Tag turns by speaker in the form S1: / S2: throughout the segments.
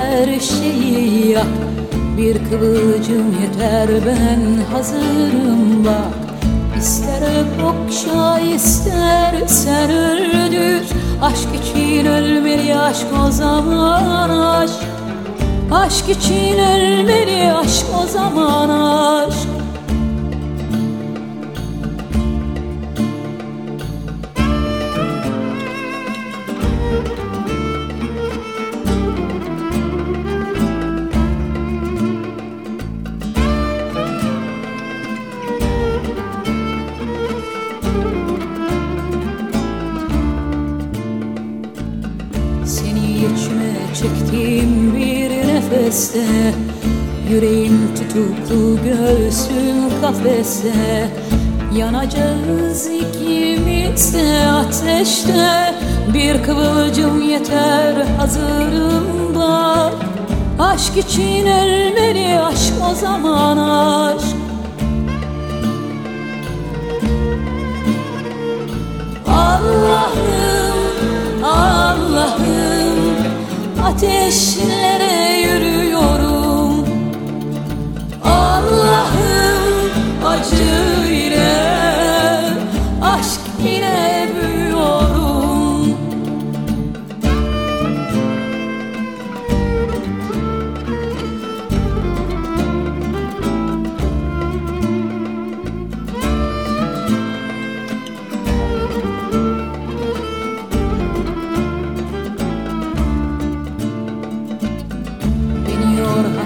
S1: her şeyi yak. Bir kıvılcım yeter ben hazırım bak. İster okşa istersen öldür. Aşk için ölmeli aşk o zaman aşk. Aşk için ölmeli aşk çektiğim bir nefeste Yüreğim tutuklu göğsüm kafeste. Yanacağız ikimiz de ateşte Bir kıvılcım yeter hazırım bak Aşk için ölmeli aşk o zaman aşk Ateşlere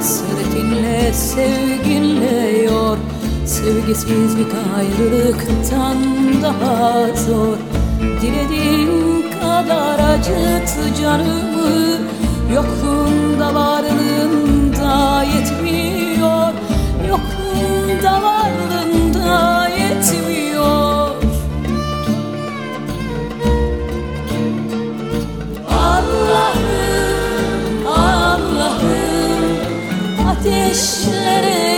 S1: hasretinle sevginle yor. Sevgisizlik ayrılıktan daha zor. Dilediğin kadar acıt canımı. Yokluğunda varlığında yetmiyor. Yokluğunda varlığında Ateşlere